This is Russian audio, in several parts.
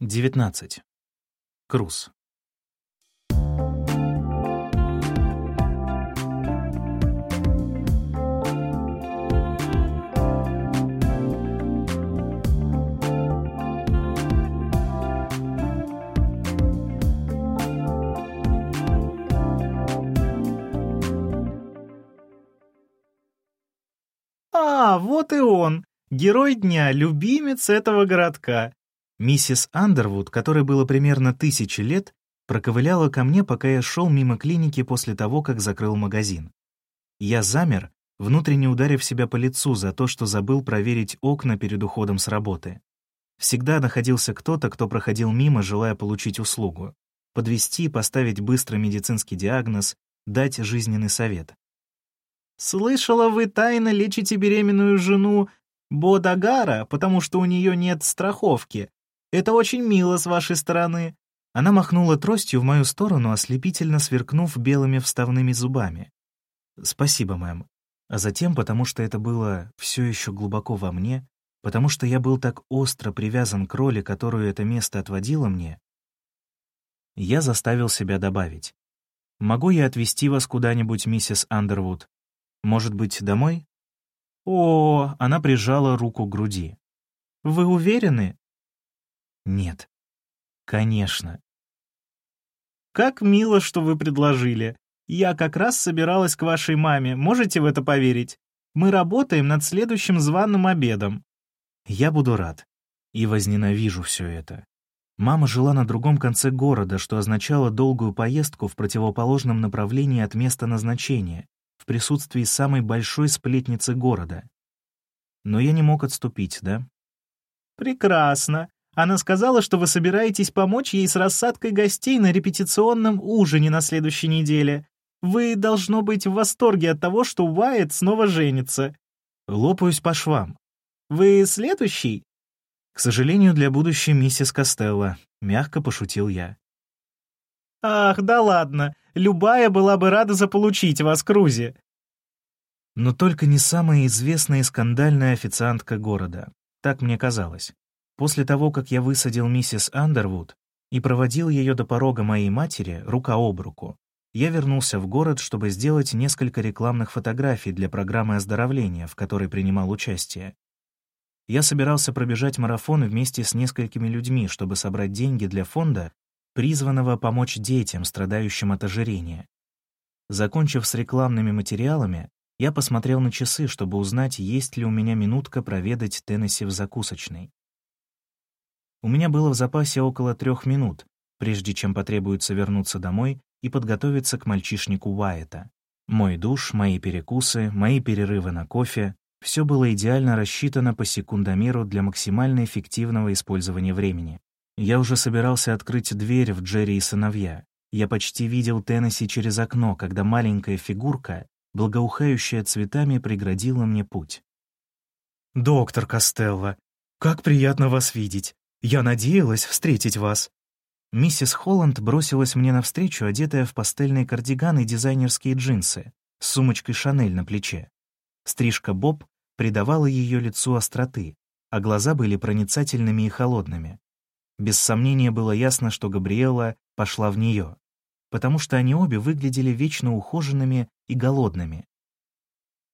19. Круз. А, вот и он, герой дня, любимец этого городка. Миссис Андервуд, которой было примерно тысячи лет, проковыляла ко мне, пока я шел мимо клиники после того, как закрыл магазин. Я замер, внутренне ударив себя по лицу за то, что забыл проверить окна перед уходом с работы. Всегда находился кто-то, кто проходил мимо, желая получить услугу. Подвести, поставить быстро медицинский диагноз, дать жизненный совет. «Слышала, вы тайно лечите беременную жену Бодагара, потому что у нее нет страховки. Это очень мило с вашей стороны». Она махнула тростью в мою сторону, ослепительно сверкнув белыми вставными зубами. «Спасибо, мэм». А затем, потому что это было все еще глубоко во мне, потому что я был так остро привязан к роли, которую это место отводило мне, я заставил себя добавить. «Могу я отвезти вас куда-нибудь, миссис Андервуд? Может быть, домой?» «О!» — она прижала руку к груди. «Вы уверены?» Нет. Конечно. Как мило, что вы предложили. Я как раз собиралась к вашей маме, можете в это поверить? Мы работаем над следующим званым обедом. Я буду рад. И возненавижу все это. Мама жила на другом конце города, что означало долгую поездку в противоположном направлении от места назначения, в присутствии самой большой сплетницы города. Но я не мог отступить, да? Прекрасно. Она сказала, что вы собираетесь помочь ей с рассадкой гостей на репетиционном ужине на следующей неделе. Вы, должно быть, в восторге от того, что Уайт снова женится. Лопаюсь по швам. Вы следующий? К сожалению, для будущей миссис Костелло, мягко пошутил я. Ах, да ладно. Любая была бы рада заполучить вас, Крузи. Но только не самая известная и скандальная официантка города. Так мне казалось. После того, как я высадил миссис Андервуд и проводил ее до порога моей матери рука об руку, я вернулся в город, чтобы сделать несколько рекламных фотографий для программы оздоровления, в которой принимал участие. Я собирался пробежать марафон вместе с несколькими людьми, чтобы собрать деньги для фонда, призванного помочь детям, страдающим от ожирения. Закончив с рекламными материалами, я посмотрел на часы, чтобы узнать, есть ли у меня минутка проведать Теннесси в закусочной. У меня было в запасе около трех минут, прежде чем потребуется вернуться домой и подготовиться к мальчишнику Уайта. Мой душ, мои перекусы, мои перерывы на кофе — все было идеально рассчитано по секундомеру для максимально эффективного использования времени. Я уже собирался открыть дверь в Джерри и сыновья. Я почти видел Теннесси через окно, когда маленькая фигурка, благоухающая цветами, преградила мне путь. «Доктор Костелло, как приятно вас видеть. Я надеялась встретить вас». Миссис Холланд бросилась мне навстречу, одетая в пастельный кардиган и дизайнерские джинсы, с сумочкой «Шанель» на плече. Стрижка Боб придавала ее лицу остроты, а глаза были проницательными и холодными. Без сомнения было ясно, что Габриэла пошла в нее, потому что они обе выглядели вечно ухоженными и голодными.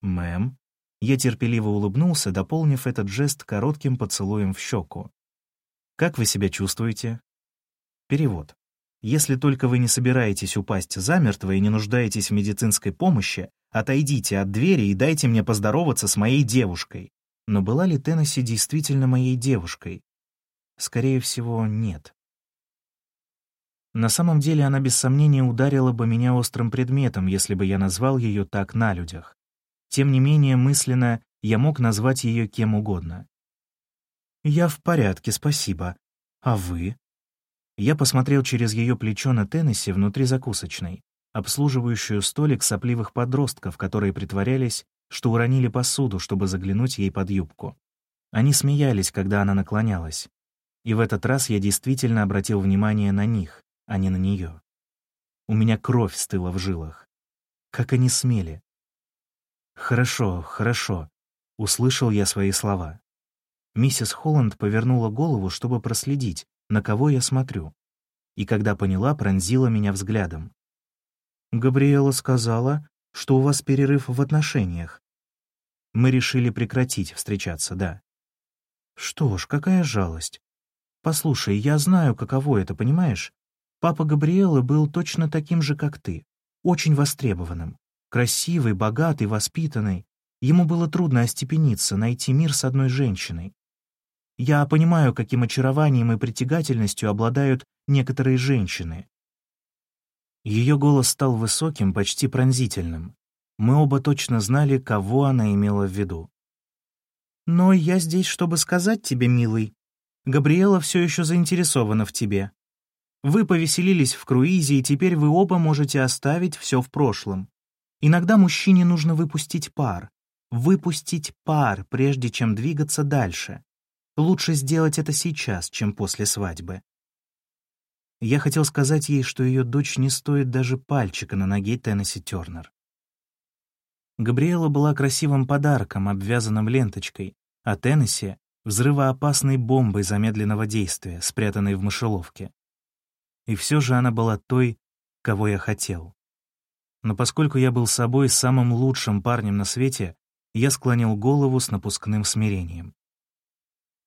«Мэм», я терпеливо улыбнулся, дополнив этот жест коротким поцелуем в щеку. Как вы себя чувствуете? Перевод. Если только вы не собираетесь упасть замертво и не нуждаетесь в медицинской помощи, отойдите от двери и дайте мне поздороваться с моей девушкой. Но была ли Теннесси действительно моей девушкой? Скорее всего, нет. На самом деле она без сомнения ударила бы меня острым предметом, если бы я назвал ее так на людях. Тем не менее, мысленно я мог назвать ее кем угодно. «Я в порядке, спасибо. А вы?» Я посмотрел через ее плечо на Теннесси внутри закусочной, обслуживающую столик сопливых подростков, которые притворялись, что уронили посуду, чтобы заглянуть ей под юбку. Они смеялись, когда она наклонялась. И в этот раз я действительно обратил внимание на них, а не на нее. У меня кровь стыла в жилах. Как они смели. «Хорошо, хорошо», — услышал я свои слова. Миссис Холланд повернула голову, чтобы проследить, на кого я смотрю, и когда поняла, пронзила меня взглядом. «Габриэла сказала, что у вас перерыв в отношениях. Мы решили прекратить встречаться, да. Что ж, какая жалость. Послушай, я знаю, каково это, понимаешь? Папа Габриэлы был точно таким же, как ты, очень востребованным, красивый, богатый, воспитанный. Ему было трудно остепениться, найти мир с одной женщиной. Я понимаю, каким очарованием и притягательностью обладают некоторые женщины. Ее голос стал высоким, почти пронзительным. Мы оба точно знали, кого она имела в виду. «Но я здесь, чтобы сказать тебе, милый, Габриэла все еще заинтересована в тебе. Вы повеселились в круизе, и теперь вы оба можете оставить все в прошлом. Иногда мужчине нужно выпустить пар. Выпустить пар, прежде чем двигаться дальше. Лучше сделать это сейчас, чем после свадьбы. Я хотел сказать ей, что ее дочь не стоит даже пальчика на ноге Теннесси Тернер. Габриэла была красивым подарком, обвязанным ленточкой, а Теннесси — взрывоопасной бомбой замедленного действия, спрятанной в мышеловке. И все же она была той, кого я хотел. Но поскольку я был собой самым лучшим парнем на свете, я склонил голову с напускным смирением.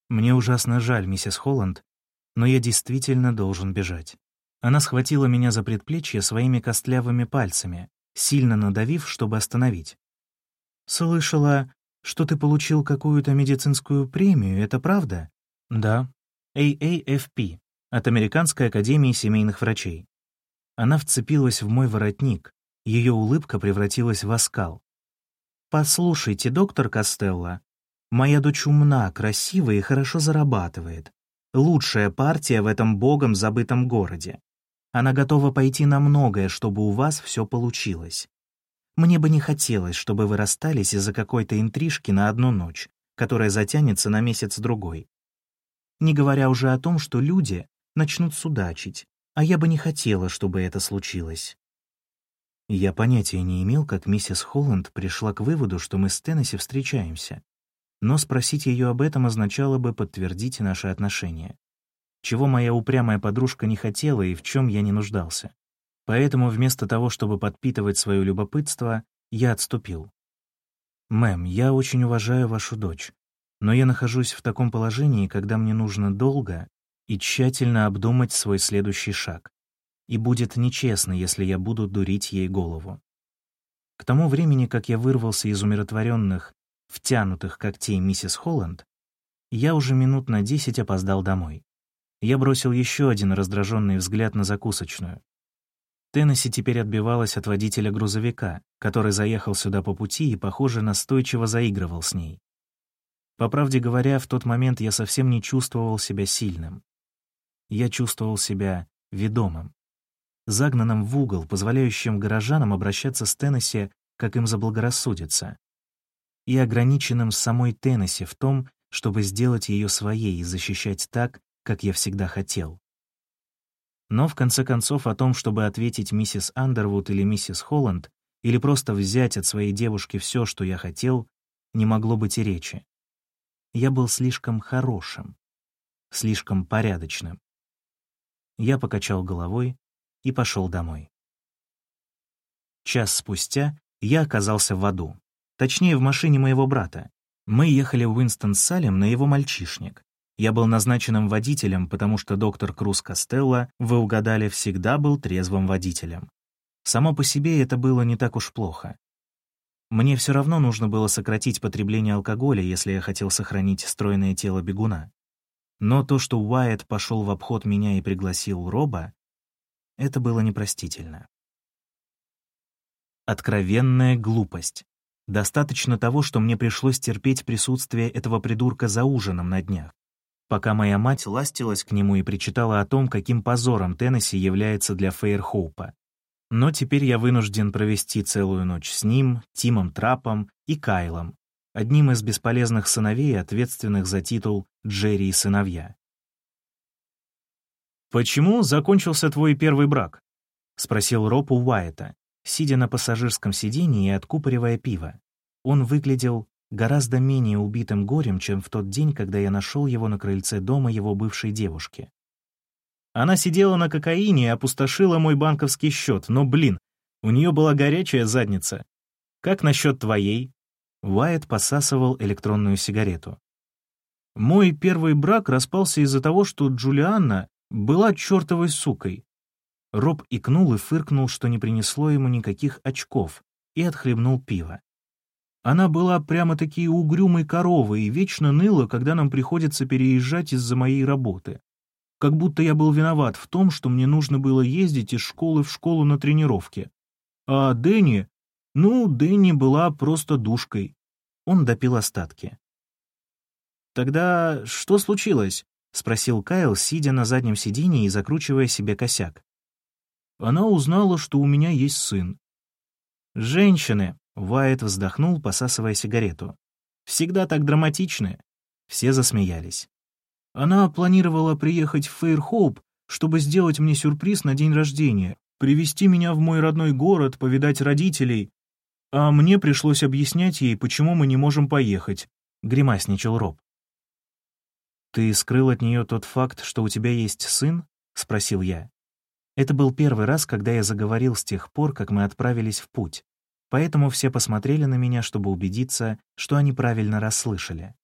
Мне ужасно жаль, миссис Холланд, но я действительно должен бежать. Она схватила меня за предплечье своими костлявыми пальцами, сильно надавив, чтобы остановить. «Слышала, что ты получил какую-то медицинскую премию, это правда?» «Да. AAFP, от Американской академии семейных врачей». Она вцепилась в мой воротник, ее улыбка превратилась в оскал. «Послушайте, доктор Костелло, моя дочь умна, красива и хорошо зарабатывает. Лучшая партия в этом богом забытом городе. Она готова пойти на многое, чтобы у вас все получилось. Мне бы не хотелось, чтобы вы расстались из-за какой-то интрижки на одну ночь, которая затянется на месяц-другой. Не говоря уже о том, что люди начнут судачить, а я бы не хотела, чтобы это случилось. Я понятия не имел, как миссис Холланд пришла к выводу, что мы с Теннесси встречаемся. Но спросить ее об этом означало бы подтвердить наши отношения. Чего моя упрямая подружка не хотела и в чем я не нуждался. Поэтому вместо того, чтобы подпитывать свое любопытство, я отступил. «Мэм, я очень уважаю вашу дочь, но я нахожусь в таком положении, когда мне нужно долго и тщательно обдумать свой следующий шаг. И будет нечестно, если я буду дурить ей голову. К тому времени, как я вырвался из умиротворенных, втянутых когтей миссис Холланд, я уже минут на десять опоздал домой. Я бросил еще один раздраженный взгляд на закусочную. Теннесси теперь отбивалась от водителя грузовика, который заехал сюда по пути и, похоже, настойчиво заигрывал с ней. По правде говоря, в тот момент я совсем не чувствовал себя сильным. Я чувствовал себя ведомым, загнанным в угол, позволяющим горожанам обращаться с Теннесси, как им заблагорассудится, и ограниченным самой Теннесси в том, чтобы сделать ее своей и защищать так, как я всегда хотел. Но, в конце концов, о том, чтобы ответить миссис Андервуд или миссис Холланд, или просто взять от своей девушки все, что я хотел, не могло быть и речи. Я был слишком хорошим, слишком порядочным. Я покачал головой и пошел домой. Час спустя я оказался в аду. Точнее, в машине моего брата. Мы ехали в Уинстон-Салем на его мальчишник. Я был назначенным водителем, потому что доктор Круз Костелло, вы угадали, всегда был трезвым водителем. Само по себе это было не так уж плохо. Мне все равно нужно было сократить потребление алкоголя, если я хотел сохранить стройное тело бегуна. Но то, что Уайт пошел в обход меня и пригласил Роба, это было непростительно. Откровенная глупость. Достаточно того, что мне пришлось терпеть присутствие этого придурка за ужином на днях пока моя мать ластилась к нему и причитала о том, каким позором Теннесси является для Фейрхоупа. Но теперь я вынужден провести целую ночь с ним, Тимом Трапом и Кайлом, одним из бесполезных сыновей, ответственных за титул «Джерри и сыновья». «Почему закончился твой первый брак?» — спросил Роб у Уайта, сидя на пассажирском сиденье и откупоривая пиво. Он выглядел гораздо менее убитым горем, чем в тот день, когда я нашел его на крыльце дома его бывшей девушки. Она сидела на кокаине и опустошила мой банковский счет, но, блин, у нее была горячая задница. Как насчет твоей? Уайт посасывал электронную сигарету. Мой первый брак распался из-за того, что Джулианна была чертовой сукой. Роб икнул и фыркнул, что не принесло ему никаких очков, и отхлебнул пиво. Она была прямо-таки угрюмой коровой и вечно ныла, когда нам приходится переезжать из-за моей работы. Как будто я был виноват в том, что мне нужно было ездить из школы в школу на тренировке. А Дэнни... Ну, Дэнни была просто душкой. Он допил остатки. «Тогда что случилось?» — спросил Кайл, сидя на заднем сиденье и закручивая себе косяк. Она узнала, что у меня есть сын. «Женщины!» — Уайт вздохнул, посасывая сигарету. «Всегда так драматичны!» Все засмеялись. Она планировала приехать в Фейрхоуп, чтобы сделать мне сюрприз на день рождения, привезти меня в мой родной город, повидать родителей. А мне пришлось объяснять ей, почему мы не можем поехать», — гримасничал Роб. «Ты скрыл от нее тот факт, что у тебя есть сын?» — спросил я. Это был первый раз, когда я заговорил с тех пор, как мы отправились в путь, поэтому все посмотрели на меня, чтобы убедиться, что они правильно расслышали.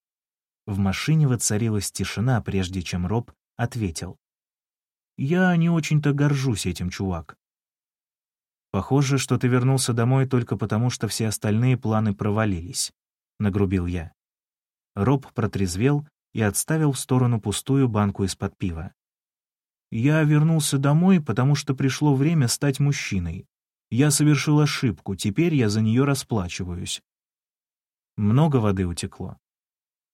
В машине воцарилась тишина, прежде чем Роб ответил. «Я не очень-то горжусь этим, чувак». «Похоже, что ты вернулся домой только потому, что все остальные планы провалились», — нагрубил я. Роб протрезвел и отставил в сторону пустую банку из-под пива. «Я вернулся домой, потому что пришло время стать мужчиной. Я совершил ошибку, теперь я за нее расплачиваюсь». Много воды утекло.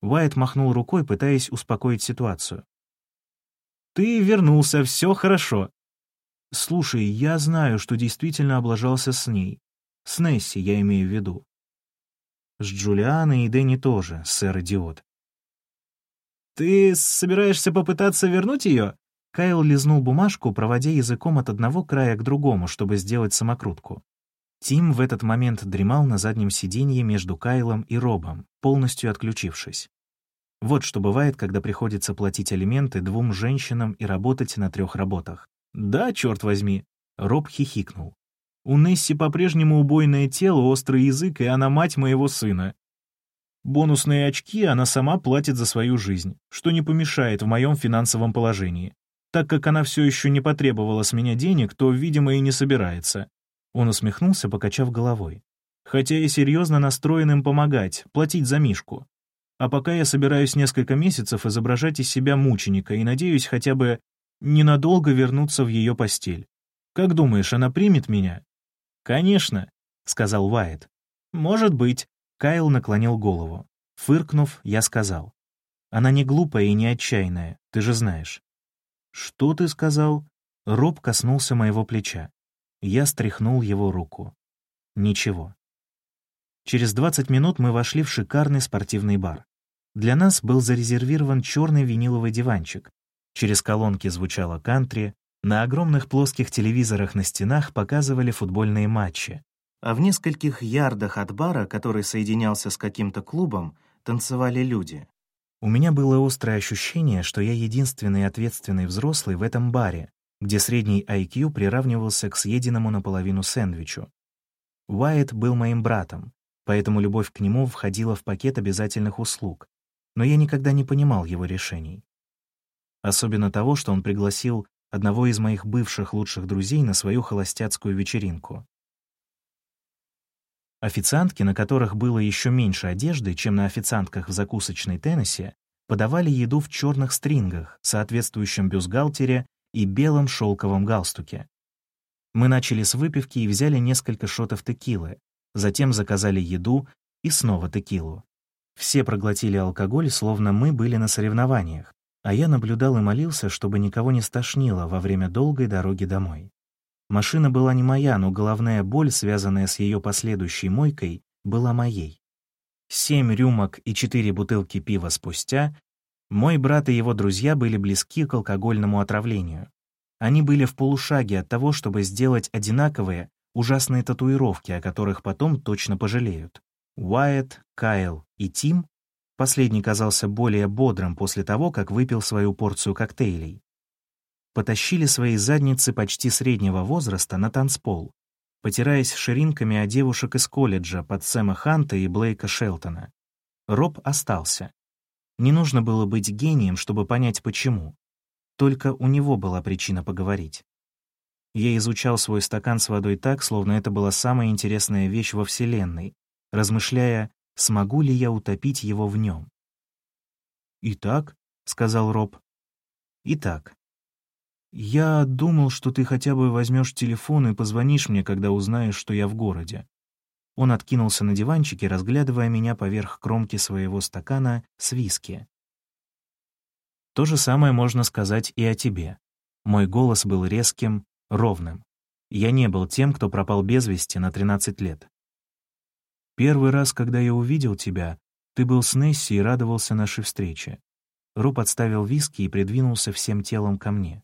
Уайт махнул рукой, пытаясь успокоить ситуацию. «Ты вернулся, все хорошо». «Слушай, я знаю, что действительно облажался с ней. С Несси, я имею в виду». «С Джулианой и Дэнни тоже, сэр-идиот. «Ты собираешься попытаться вернуть ее?» Кайл лизнул бумажку, проводя языком от одного края к другому, чтобы сделать самокрутку. Тим в этот момент дремал на заднем сиденье между Кайлом и Робом, полностью отключившись. Вот что бывает, когда приходится платить алименты двум женщинам и работать на трех работах. «Да, черт возьми!» Роб хихикнул. «У Несси по-прежнему убойное тело, острый язык, и она мать моего сына. Бонусные очки она сама платит за свою жизнь, что не помешает в моем финансовом положении. Так как она все еще не потребовала с меня денег, то, видимо, и не собирается. Он усмехнулся, покачав головой. Хотя и серьезно настроен им помогать, платить за Мишку. А пока я собираюсь несколько месяцев изображать из себя мученика и надеюсь хотя бы ненадолго вернуться в ее постель. Как думаешь, она примет меня? Конечно, сказал Уайт. Может быть, Кайл наклонил голову. Фыркнув, я сказал. «Она не глупая и не отчаянная, ты же знаешь». «Что ты сказал?» Роб коснулся моего плеча. Я стряхнул его руку. Ничего. Через 20 минут мы вошли в шикарный спортивный бар. Для нас был зарезервирован черный виниловый диванчик. Через колонки звучало кантри, на огромных плоских телевизорах на стенах показывали футбольные матчи, а в нескольких ярдах от бара, который соединялся с каким-то клубом, танцевали люди. У меня было острое ощущение, что я единственный ответственный взрослый в этом баре, где средний IQ приравнивался к съеденному наполовину сэндвичу. Уайт был моим братом, поэтому любовь к нему входила в пакет обязательных услуг, но я никогда не понимал его решений. Особенно того, что он пригласил одного из моих бывших лучших друзей на свою холостяцкую вечеринку. Официантки, на которых было еще меньше одежды, чем на официантках в закусочной Теннесси, подавали еду в черных стрингах, соответствующем бюстгальтере и белом шелковом галстуке. Мы начали с выпивки и взяли несколько шотов текилы, затем заказали еду и снова текилу. Все проглотили алкоголь, словно мы были на соревнованиях, а я наблюдал и молился, чтобы никого не стошнило во время долгой дороги домой. Машина была не моя, но головная боль, связанная с ее последующей мойкой, была моей. Семь рюмок и четыре бутылки пива спустя мой брат и его друзья были близки к алкогольному отравлению. Они были в полушаге от того, чтобы сделать одинаковые, ужасные татуировки, о которых потом точно пожалеют. Уайт, Кайл и Тим, последний казался более бодрым после того, как выпил свою порцию коктейлей, потащили свои задницы почти среднего возраста на танцпол, потираясь ширинками о девушек из колледжа под Сэма Ханта и Блейка Шелтона. Роб остался. Не нужно было быть гением, чтобы понять, почему. Только у него была причина поговорить. Я изучал свой стакан с водой так, словно это была самая интересная вещь во Вселенной, размышляя, смогу ли я утопить его в нем. «Итак», — сказал Роб, — «итак, я думал, что ты хотя бы возьмешь телефон и позвонишь мне, когда узнаешь, что я в городе». Он откинулся на диванчике, разглядывая меня поверх кромки своего стакана с виски. То же самое можно сказать и о тебе. Мой голос был резким, ровным. Я не был тем, кто пропал без вести на 13 лет. Первый раз, когда я увидел тебя, ты был с Несси и радовался нашей встрече. Ру подставил виски и придвинулся всем телом ко мне.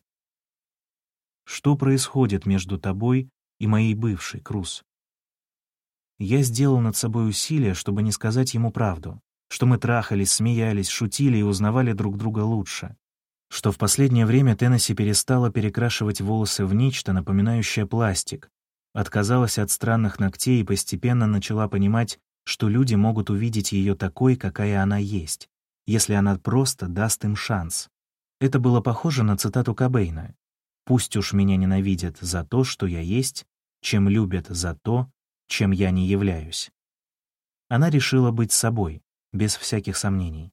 Что происходит между тобой и моей бывшей, Круз? Я сделал над собой усилие, чтобы не сказать ему правду что мы трахались, смеялись, шутили и узнавали друг друга лучше. Что в последнее время Теннесси перестала перекрашивать волосы в нечто, напоминающее пластик, отказалась от странных ногтей и постепенно начала понимать, что люди могут увидеть ее такой, какая она есть, если она просто даст им шанс. Это было похоже на цитату Кобейна. «Пусть уж меня ненавидят за то, что я есть, чем любят за то, чем я не являюсь». Она решила быть собой, без всяких сомнений.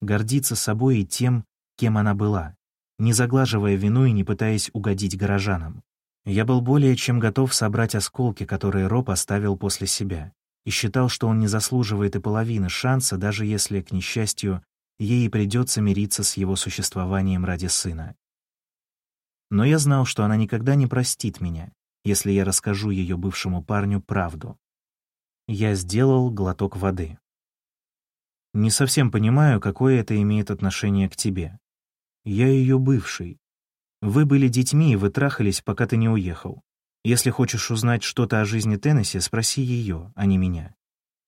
Гордиться собой и тем, кем она была, не заглаживая вину и не пытаясь угодить горожанам. Я был более чем готов собрать осколки, которые Роб оставил после себя, и считал, что он не заслуживает и половины шанса, даже если, к несчастью, ей придется мириться с его существованием ради сына. Но я знал, что она никогда не простит меня, если я расскажу ее бывшему парню правду. Я сделал глоток воды. Не совсем понимаю, какое это имеет отношение к тебе. Я ее бывший. Вы были детьми, и вы трахались, пока ты не уехал. Если хочешь узнать что-то о жизни Теннесси, спроси ее, а не меня.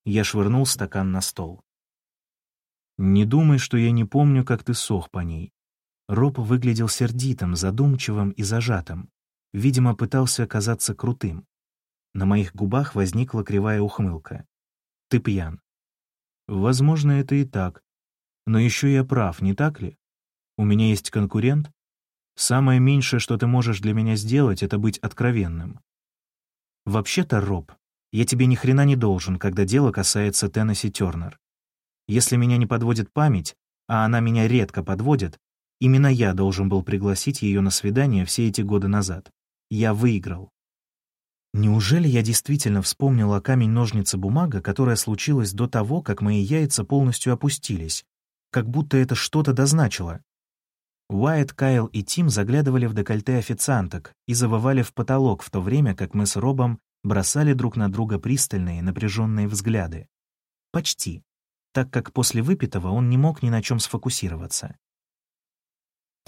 Я швырнул стакан на стол. Не думай, что я не помню, как ты сох по ней. Роб выглядел сердитым, задумчивым и зажатым. Видимо, пытался казаться крутым. На моих губах возникла кривая ухмылка. Ты пьян. Возможно, это и так. Но еще я прав, не так ли? У меня есть конкурент. Самое меньшее, что ты можешь для меня сделать, это быть откровенным. Вообще-то, Роб, я тебе ни хрена не должен, когда дело касается Теннесси Тернер. Если меня не подводит память, а она меня редко подводит, именно я должен был пригласить ее на свидание все эти годы назад. Я выиграл. Неужели я действительно вспомнила камень-ножницы-бумага, которая случилась до того, как мои яйца полностью опустились? Как будто это что-то дозначило. Уайт, Кайл и Тим заглядывали в декольте официанток и завывали в потолок, в то время как мы с Робом бросали друг на друга пристальные, напряженные взгляды. Почти, так как после выпитого он не мог ни на чем сфокусироваться.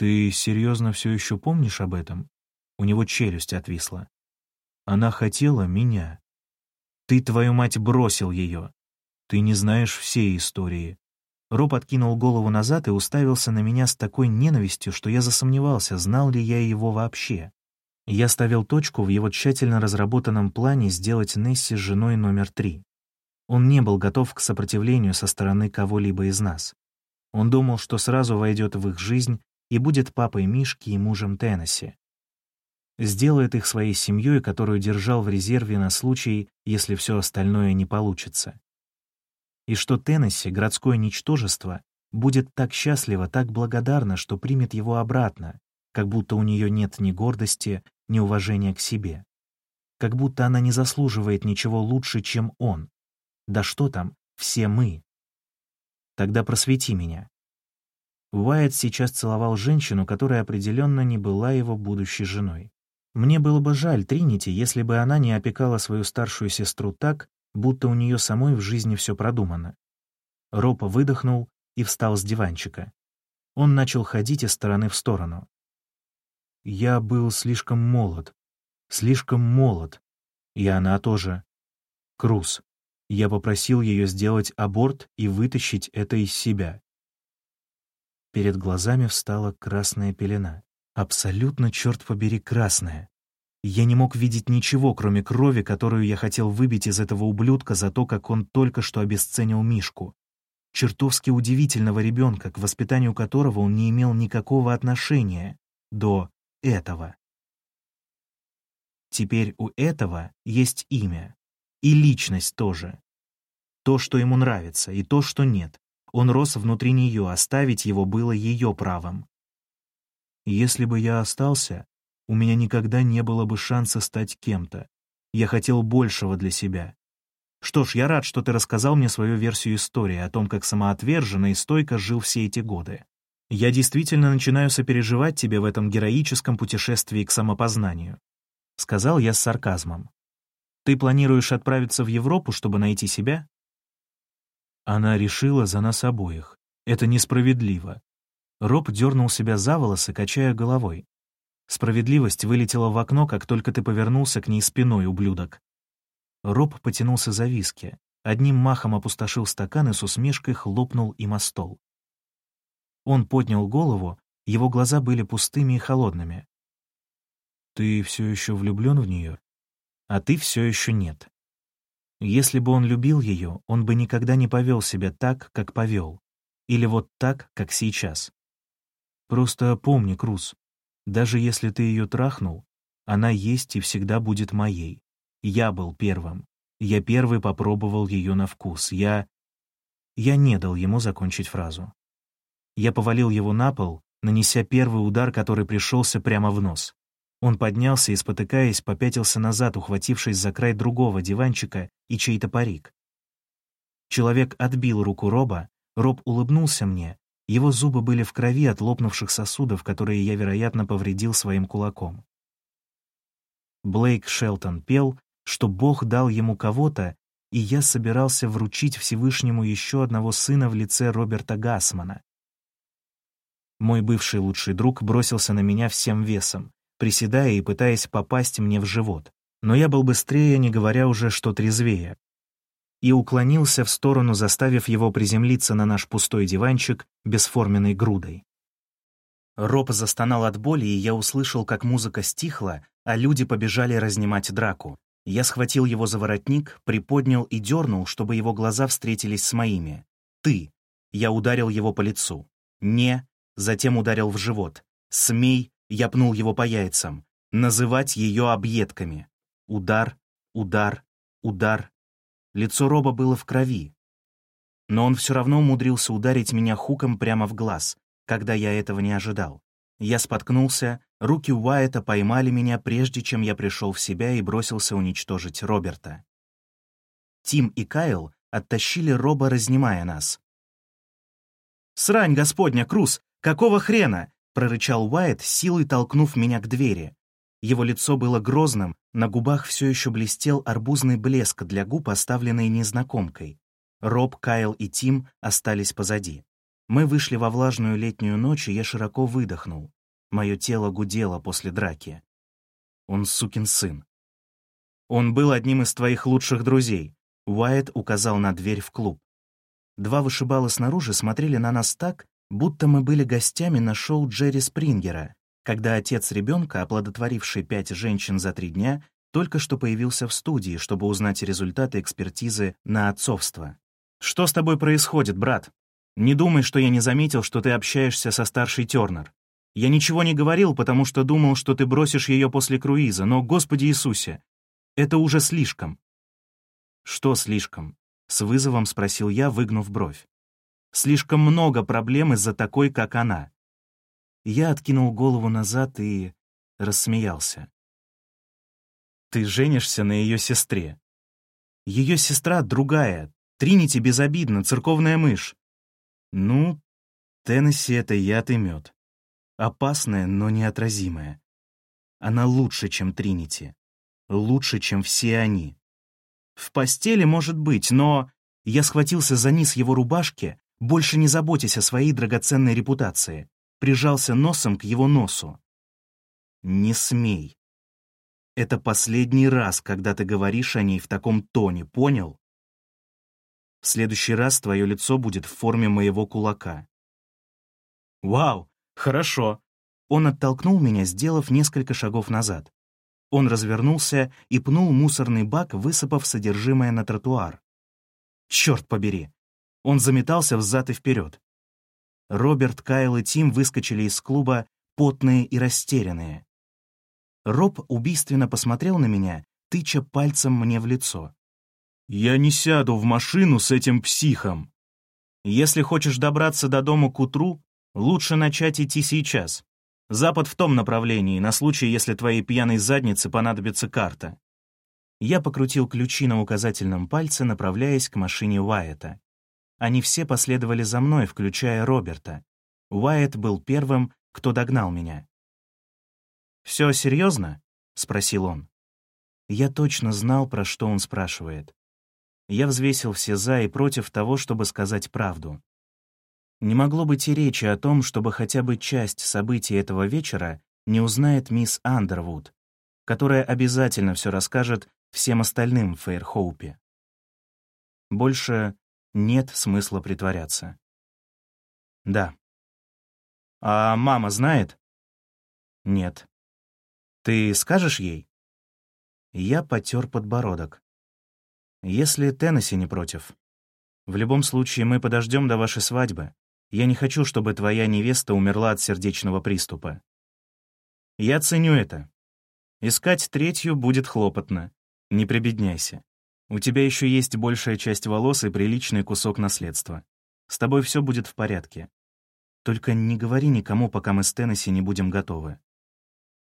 «Ты серьезно все еще помнишь об этом?» У него челюсть отвисла. Она хотела меня. Ты, твою мать, бросил ее. Ты не знаешь всей истории. Роб откинул голову назад и уставился на меня с такой ненавистью, что я засомневался, знал ли я его вообще. Я ставил точку в его тщательно разработанном плане сделать Несси женой номер три. Он не был готов к сопротивлению со стороны кого-либо из нас. Он думал, что сразу войдет в их жизнь и будет папой Мишки и мужем Теннесси сделает их своей семьей, которую держал в резерве на случай, если все остальное не получится. И что Теннесси, городское ничтожество, будет так счастлива, так благодарна, что примет его обратно, как будто у нее нет ни гордости, ни уважения к себе. Как будто она не заслуживает ничего лучше, чем он. Да что там, все мы. Тогда просвети меня. Уайт сейчас целовал женщину, которая определенно не была его будущей женой. Мне было бы жаль Тринити, если бы она не опекала свою старшую сестру так, будто у нее самой в жизни все продумано. Ропа выдохнул и встал с диванчика. Он начал ходить из стороны в сторону. Я был слишком молод. Слишком молод. И она тоже. Круз. Я попросил ее сделать аборт и вытащить это из себя. Перед глазами встала красная пелена. Абсолютно, черт побери, красная. Я не мог видеть ничего, кроме крови, которую я хотел выбить из этого ублюдка за то, как он только что обесценил Мишку. Чертовски удивительного ребенка, к воспитанию которого он не имел никакого отношения до этого. Теперь у этого есть имя. И личность тоже. То, что ему нравится, и то, что нет. Он рос внутри нее, оставить его было ее правом. Если бы я остался, у меня никогда не было бы шанса стать кем-то. Я хотел большего для себя. Что ж, я рад, что ты рассказал мне свою версию истории о том, как самоотверженно и стойко жил все эти годы. Я действительно начинаю сопереживать тебе в этом героическом путешествии к самопознанию. Сказал я с сарказмом. Ты планируешь отправиться в Европу, чтобы найти себя? Она решила за нас обоих. Это несправедливо. Роб дернул себя за волосы, качая головой. Справедливость вылетела в окно, как только ты повернулся к ней спиной, ублюдок. Роб потянулся за виски, одним махом опустошил стакан и с усмешкой хлопнул им о стол. Он поднял голову, его глаза были пустыми и холодными. «Ты все еще влюблен в нее?» «А ты все еще нет». Если бы он любил ее, он бы никогда не повел себя так, как повел. Или вот так, как сейчас. Просто помни, Круз, даже если ты ее трахнул, она есть и всегда будет моей. Я был первым. Я первый попробовал ее на вкус. Я... Я не дал ему закончить фразу. Я повалил его на пол, нанеся первый удар, который пришелся прямо в нос. Он поднялся и, спотыкаясь, попятился назад, ухватившись за край другого диванчика и чей-то парик. Человек отбил руку Роба, Роб улыбнулся мне, его зубы были в крови от лопнувших сосудов, которые я, вероятно, повредил своим кулаком. Блейк Шелтон пел, что Бог дал ему кого-то, и я собирался вручить Всевышнему еще одного сына в лице Роберта Гасмана. Мой бывший лучший друг бросился на меня всем весом, приседая и пытаясь попасть мне в живот. Но я был быстрее, не говоря уже, что трезвее, и уклонился в сторону, заставив его приземлиться на наш пустой диванчик бесформенной грудой. Роб застонал от боли, и я услышал, как музыка стихла, а люди побежали разнимать драку. Я схватил его за воротник, приподнял и дернул, чтобы его глаза встретились с моими. «Ты!» Я ударил его по лицу. «Не!» Затем ударил в живот. «Смей!» Я пнул его по яйцам. «Называть ее объедками!» Удар, удар, удар. Лицо Роба было в крови. Но он все равно умудрился ударить меня хуком прямо в глаз, когда я этого не ожидал. Я споткнулся, руки Уайта поймали меня, прежде чем я пришел в себя и бросился уничтожить Роберта. Тим и Кайл оттащили Роба, разнимая нас. «Срань, господня, Круз! Какого хрена?» — прорычал Уайт, силой толкнув меня к двери. Его лицо было грозным, на губах все еще блестел арбузный блеск для губ, оставленный незнакомкой. Роб, Кайл и Тим остались позади. Мы вышли во влажную летнюю ночь, и я широко выдохнул. Мое тело гудело после драки. Он сукин сын. Он был одним из твоих лучших друзей. Уайт указал на дверь в клуб. Два вышибала снаружи смотрели на нас так, будто мы были гостями на шоу Джерри Спрингера, когда отец ребенка, оплодотворивший пять женщин за три дня, только что появился в студии, чтобы узнать результаты экспертизы на отцовство. «Что с тобой происходит, брат?» Не думай, что я не заметил, что ты общаешься со старшей Тернер. Я ничего не говорил, потому что думал, что ты бросишь ее после круиза, но, Господи Иисусе, это уже слишком». «Что слишком?» — с вызовом спросил я, выгнув бровь. «Слишком много проблем из-за такой, как она». Я откинул голову назад и рассмеялся. «Ты женишься на ее сестре. Ее сестра другая, Тринити безобидна, церковная мышь. Ну, Теннесси — это яд и мед. Опасная, но неотразимая. Она лучше, чем Тринити. Лучше, чем все они. В постели, может быть, но... Я схватился за низ его рубашки, больше не заботясь о своей драгоценной репутации. Прижался носом к его носу. «Не смей. Это последний раз, когда ты говоришь о ней в таком тоне, понял?» В следующий раз твое лицо будет в форме моего кулака». «Вау, хорошо». Он оттолкнул меня, сделав несколько шагов назад. Он развернулся и пнул мусорный бак, высыпав содержимое на тротуар. Черт побери! Он заметался взад и вперед. Роберт, Кайл и Тим выскочили из клуба, потные и растерянные. Роб убийственно посмотрел на меня, тыча пальцем мне в лицо. «Я не сяду в машину с этим психом!» «Если хочешь добраться до дома к утру, лучше начать идти сейчас. Запад в том направлении, на случай, если твоей пьяной заднице понадобится карта». Я покрутил ключи на указательном пальце, направляясь к машине Уайета. Они все последовали за мной, включая Роберта. Уайет был первым, кто догнал меня. «Все серьезно?» — спросил он. Я точно знал, про что он спрашивает. Я взвесил все «за» и против того, чтобы сказать правду. Не могло быть и речи о том, чтобы хотя бы часть событий этого вечера не узнает мисс Андервуд, которая обязательно все расскажет всем остальным в Фейрхоупе. Больше нет смысла притворяться. Да. А мама знает? Нет. Ты скажешь ей? Я потер подбородок. Если Теннесси не против. В любом случае, мы подождем до вашей свадьбы. Я не хочу, чтобы твоя невеста умерла от сердечного приступа. Я ценю это. Искать третью будет хлопотно. Не прибедняйся. У тебя еще есть большая часть волос и приличный кусок наследства. С тобой все будет в порядке. Только не говори никому, пока мы с Теннесси не будем готовы.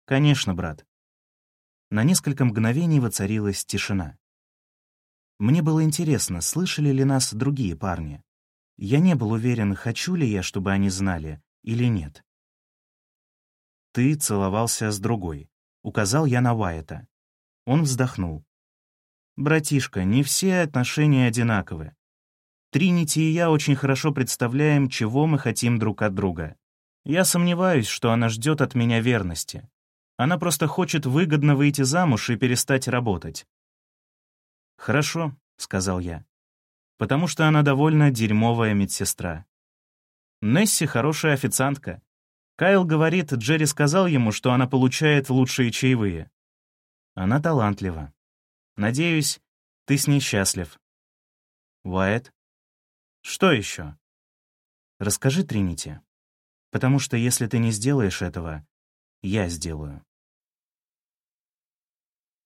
Конечно, брат. На несколько мгновений воцарилась тишина. Мне было интересно, слышали ли нас другие парни. Я не был уверен, хочу ли я, чтобы они знали, или нет. «Ты целовался с другой», — указал я на Уайта. Он вздохнул. «Братишка, не все отношения одинаковы. Тринити и я очень хорошо представляем, чего мы хотим друг от друга. Я сомневаюсь, что она ждет от меня верности. Она просто хочет выгодно выйти замуж и перестать работать». «Хорошо», — сказал я потому что она довольно дерьмовая медсестра. Несси хорошая официантка. Кайл говорит, Джерри сказал ему, что она получает лучшие чаевые. Она талантлива. Надеюсь, ты с ней счастлив. Уайт? Что еще? Расскажи Тринити. Потому что если ты не сделаешь этого, я сделаю.